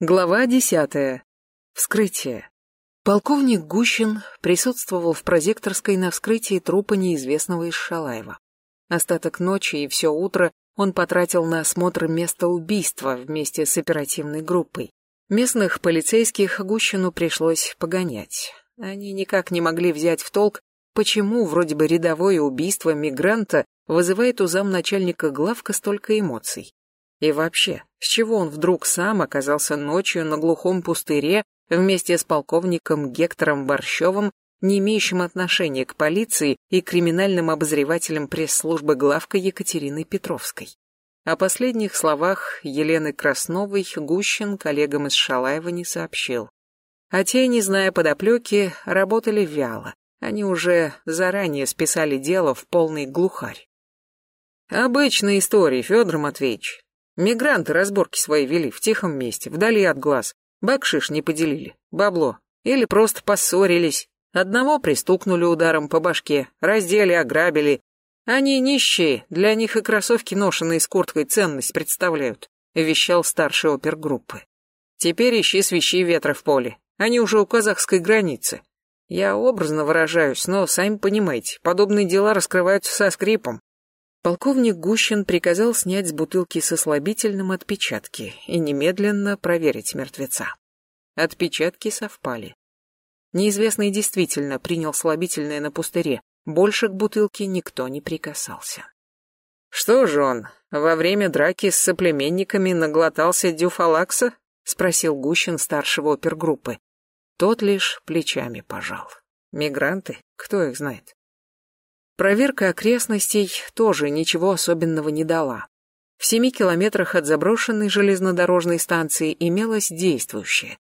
Глава десятая. Вскрытие. Полковник Гущин присутствовал в прозекторской на вскрытии трупа неизвестного из Шалаева. Остаток ночи и все утро он потратил на осмотр места убийства вместе с оперативной группой. Местных полицейских Гущину пришлось погонять. Они никак не могли взять в толк, почему вроде бы рядовое убийство мигранта вызывает у замначальника главка столько эмоций. И вообще, с чего он вдруг сам оказался ночью на глухом пустыре вместе с полковником Гектором Борщевым, не имеющим отношения к полиции и криминальным обозревателем пресс-службы главка Екатериной Петровской? О последних словах Елены Красновой Гущин коллегам из Шалаева не сообщил. А те, не зная подоплеки, работали вяло. Они уже заранее списали дело в полный глухарь. «Обычная история, Федор Матвеевич. Мигранты разборки свои вели в тихом месте, вдали от глаз. Бакшиш не поделили, бабло. Или просто поссорились. Одного пристукнули ударом по башке, раздели, ограбили. Они нищие, для них и кроссовки, ношенные с курткой, ценность представляют, вещал старший опергруппы. Теперь ищи свищи ветра в поле. Они уже у казахской границы. Я образно выражаюсь, но, сами понимаете, подобные дела раскрываются со скрипом. Полковник Гущин приказал снять с бутылки со слабительным отпечатки и немедленно проверить мертвеца. Отпечатки совпали. Неизвестный действительно принял слабительное на пустыре, больше к бутылке никто не прикасался. «Что же он, во время драки с соплеменниками наглотался дюфалакса?» — спросил Гущин старшего опергруппы. Тот лишь плечами пожал. «Мигранты? Кто их знает?» Проверка окрестностей тоже ничего особенного не дала. В семи километрах от заброшенной железнодорожной станции имелась действующая.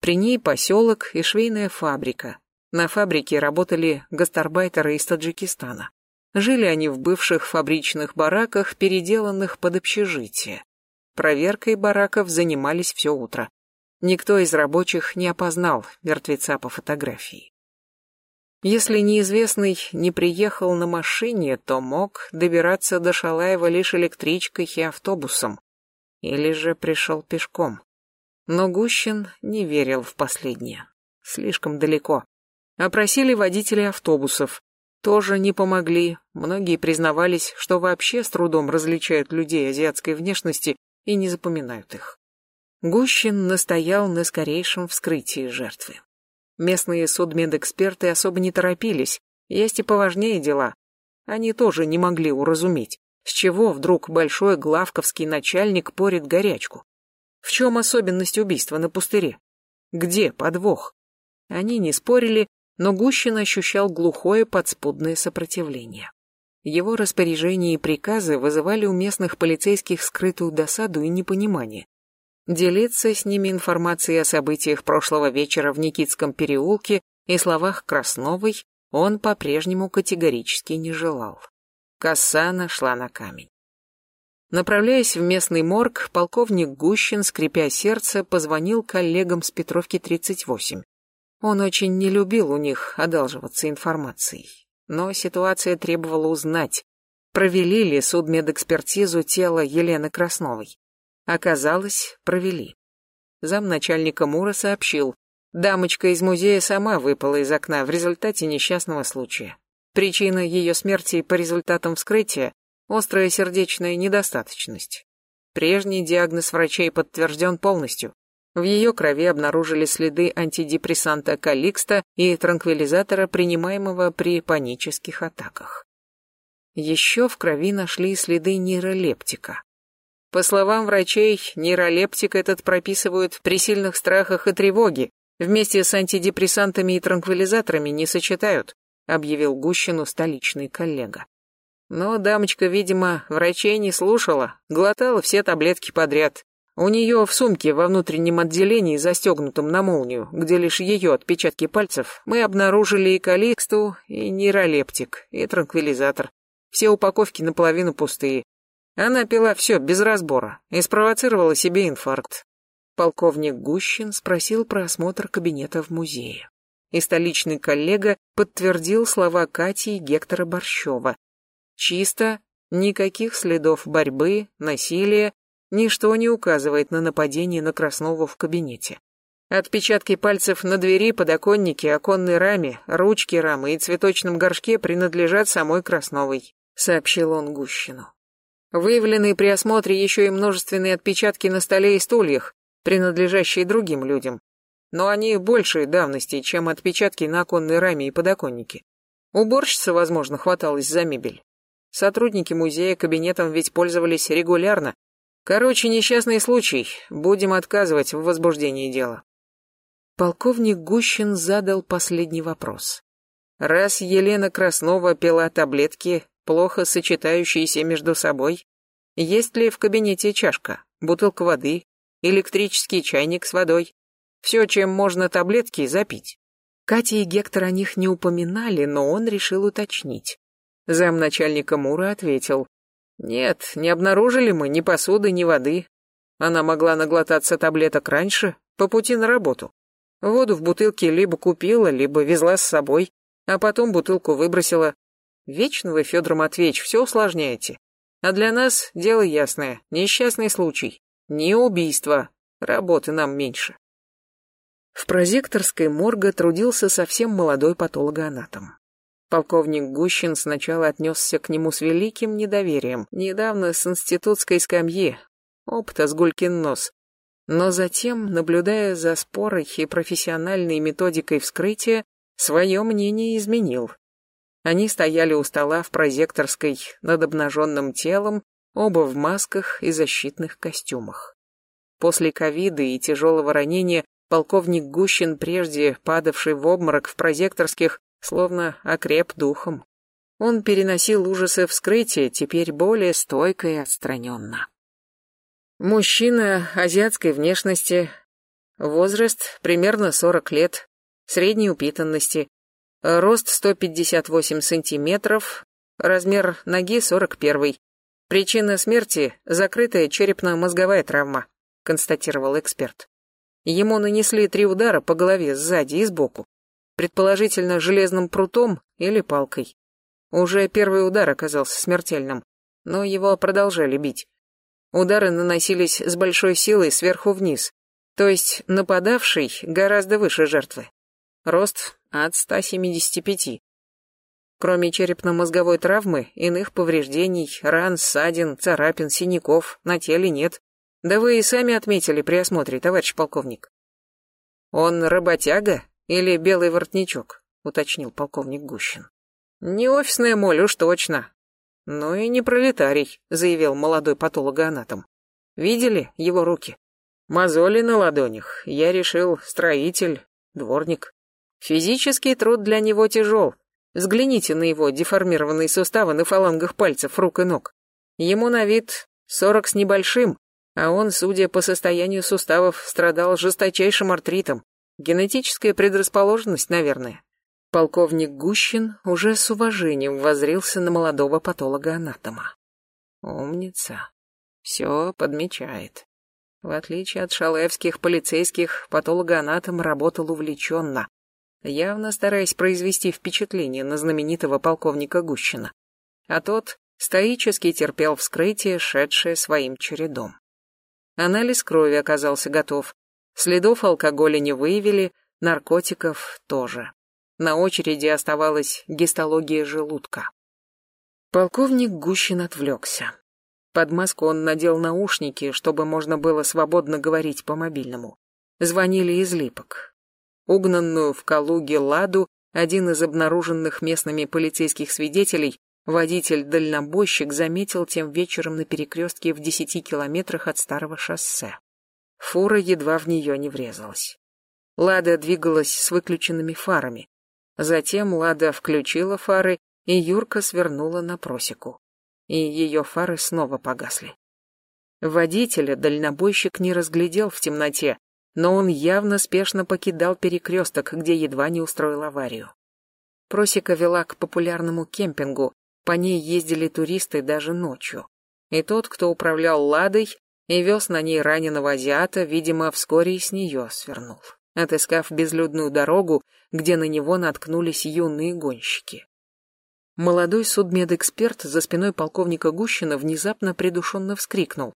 При ней поселок и швейная фабрика. На фабрике работали гастарбайтеры из Таджикистана. Жили они в бывших фабричных бараках, переделанных под общежитие. Проверкой бараков занимались все утро. Никто из рабочих не опознал мертвеца по фотографии. Если неизвестный не приехал на машине, то мог добираться до Шалаева лишь электричкой и автобусом. Или же пришел пешком. Но Гущин не верил в последнее. Слишком далеко. Опросили водителей автобусов. Тоже не помогли. Многие признавались, что вообще с трудом различают людей азиатской внешности и не запоминают их. Гущин настоял на скорейшем вскрытии жертвы. Местные судмедэксперты особо не торопились, есть и поважнее дела. Они тоже не могли уразуметь, с чего вдруг большой главковский начальник порит горячку. В чем особенность убийства на пустыре? Где подвох? Они не спорили, но Гущин ощущал глухое подспудное сопротивление. Его распоряжения и приказы вызывали у местных полицейских скрытую досаду и непонимание. Делиться с ними информацией о событиях прошлого вечера в Никитском переулке и словах Красновой он по-прежнему категорически не желал. Коса нашла на камень. Направляясь в местный морг, полковник Гущин, скрипя сердце, позвонил коллегам с Петровки 38. Он очень не любил у них одалживаться информацией. Но ситуация требовала узнать, провели ли судмедэкспертизу тела Елены Красновой. Оказалось, провели. Замначальника Мура сообщил, дамочка из музея сама выпала из окна в результате несчастного случая. Причина ее смерти по результатам вскрытия – острая сердечная недостаточность. Прежний диагноз врачей подтвержден полностью. В ее крови обнаружили следы антидепрессанта Каликста и транквилизатора, принимаемого при панических атаках. Еще в крови нашли следы нейролептика. По словам врачей, нейролептик этот прописывают при сильных страхах и тревоге, вместе с антидепрессантами и транквилизаторами не сочетают, объявил Гущину столичный коллега. Но дамочка, видимо, врачей не слушала, глотала все таблетки подряд. У нее в сумке во внутреннем отделении, застегнутом на молнию, где лишь ее отпечатки пальцев, мы обнаружили и каликсту, и нейролептик, и транквилизатор. Все упаковки наполовину пустые. Она пила все без разбора и спровоцировала себе инфаркт. Полковник Гущин спросил про осмотр кабинета в музее. И столичный коллега подтвердил слова Кати и Гектора Борщева. Чисто, никаких следов борьбы, насилия, ничто не указывает на нападение на Краснова в кабинете. Отпечатки пальцев на двери, подоконнике, оконной раме, ручке рамы и цветочном горшке принадлежат самой Красновой, сообщил он Гущину. Выявлены при осмотре еще и множественные отпечатки на столе и стульях, принадлежащие другим людям. Но они большей давности, чем отпечатки на оконной раме и подоконнике. Уборщица, возможно, хваталась за мебель. Сотрудники музея кабинетом ведь пользовались регулярно. Короче, несчастный случай. Будем отказывать в возбуждении дела. Полковник Гущин задал последний вопрос. Раз Елена Краснова пила таблетки, плохо сочетающиеся между собой, есть ли в кабинете чашка, бутылка воды, электрический чайник с водой? Все, чем можно таблетки запить. Катя и Гектор о них не упоминали, но он решил уточнить. Замначальника Мура ответил. Нет, не обнаружили мы ни посуды, ни воды. Она могла наглотаться таблеток раньше, по пути на работу. Воду в бутылке либо купила, либо везла с собой, а потом бутылку выбросила. Вечно вы, Федор Матвеевич, все усложняете. А для нас дело ясное. Несчастный случай. Не убийство. Работы нам меньше. В прозекторской морга трудился совсем молодой патологоанатом. Полковник Гущин сначала отнесся к нему с великим недоверием, недавно с институтской скамьи, опыта с гулькин нос, но затем, наблюдая за спорой и профессиональной методикой вскрытия, свое мнение изменил. Они стояли у стола в прозекторской над обнаженным телом, оба в масках и защитных костюмах. После ковида и тяжелого ранения полковник Гущин, прежде падавший в обморок в прозекторских, словно окреп духом. Он переносил ужасы вскрытия, теперь более стойко и отстраненно. Мужчина азиатской внешности, возраст примерно 40 лет, средней упитанности, рост 158 сантиметров, размер ноги 41. Причина смерти – закрытая черепно-мозговая травма, констатировал эксперт. Ему нанесли три удара по голове сзади и сбоку, предположительно железным прутом или палкой. Уже первый удар оказался смертельным, но его продолжали бить. Удары наносились с большой силой сверху вниз, то есть нападавший гораздо выше жертвы. Рост от 175. Кроме черепно-мозговой травмы, иных повреждений, ран, ссадин, царапин, синяков на теле нет. Да вы и сами отметили при осмотре, товарищ полковник. Он работяга или белый воротничок, уточнил полковник Гущин. Не офисная моль уж точно, «Ну и не пролетарий», — заявил молодой патологоанатом. «Видели его руки? Мозоли на ладонях. Я решил, строитель, дворник. Физический труд для него тяжел. Взгляните на его деформированные суставы на фалангах пальцев рук и ног. Ему на вид сорок с небольшим, а он, судя по состоянию суставов, страдал жесточайшим артритом. Генетическая предрасположенность, наверное. Полковник Гущин уже с уважением возрился на молодого патолога-анатома. Умница. Все подмечает. В отличие от шалевских полицейских, патологоанатом работал увлеченно, явно стараясь произвести впечатление на знаменитого полковника Гущина. А тот стоически терпел вскрытие, шедшее своим чередом. Анализ крови оказался готов. Следов алкоголя не выявили, наркотиков тоже. На очереди оставалась гистология желудка. Полковник Гущин отвлекся. Под маску он надел наушники, чтобы можно было свободно говорить по мобильному. Звонили из липок. Угнанную в Калуге Ладу один из обнаруженных местными полицейских свидетелей, водитель-дальнобойщик, заметил тем вечером на перекрестке в десяти километрах от старого шоссе. Фура едва в нее не врезалась. Лада двигалась с выключенными фарами. Затем Лада включила фары, и Юрка свернула на просеку. И ее фары снова погасли. Водителя дальнобойщик не разглядел в темноте, но он явно спешно покидал перекресток, где едва не устроил аварию. Просека вела к популярному кемпингу, по ней ездили туристы даже ночью. И тот, кто управлял «Ладой» и вез на ней раненого азиата, видимо, вскоре и с нее свернул отыскав безлюдную дорогу, где на него наткнулись юные гонщики. Молодой судмедэксперт за спиной полковника Гущина внезапно придушенно вскрикнул.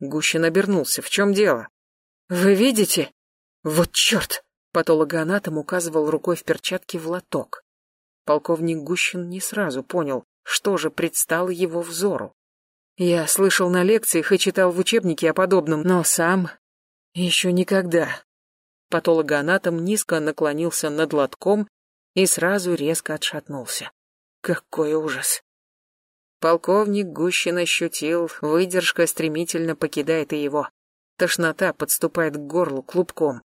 Гущин обернулся. В чем дело? Вы видите? Вот черт! Патологоанатом указывал рукой в перчатке в лоток. Полковник Гущин не сразу понял, что же предстало его взору. Я слышал на лекциях и читал в учебнике о подобном, но сам еще никогда. Патологоанатом низко наклонился над лотком и сразу резко отшатнулся. Какой ужас! Полковник Гущин ощутил, выдержка стремительно покидает и его. Тошнота подступает к горлу клубком.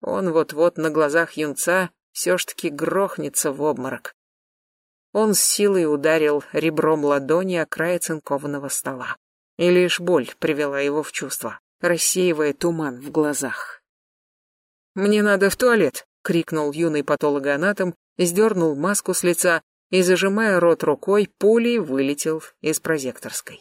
Он вот-вот на глазах юнца все ж таки грохнется в обморок. Он с силой ударил ребром ладони о край цинкованного стола. И лишь боль привела его в чувство, рассеивая туман в глазах. «Мне надо в туалет!» — крикнул юный патологоанатом, сдернул маску с лица и, зажимая рот рукой, пулей вылетел из прозекторской.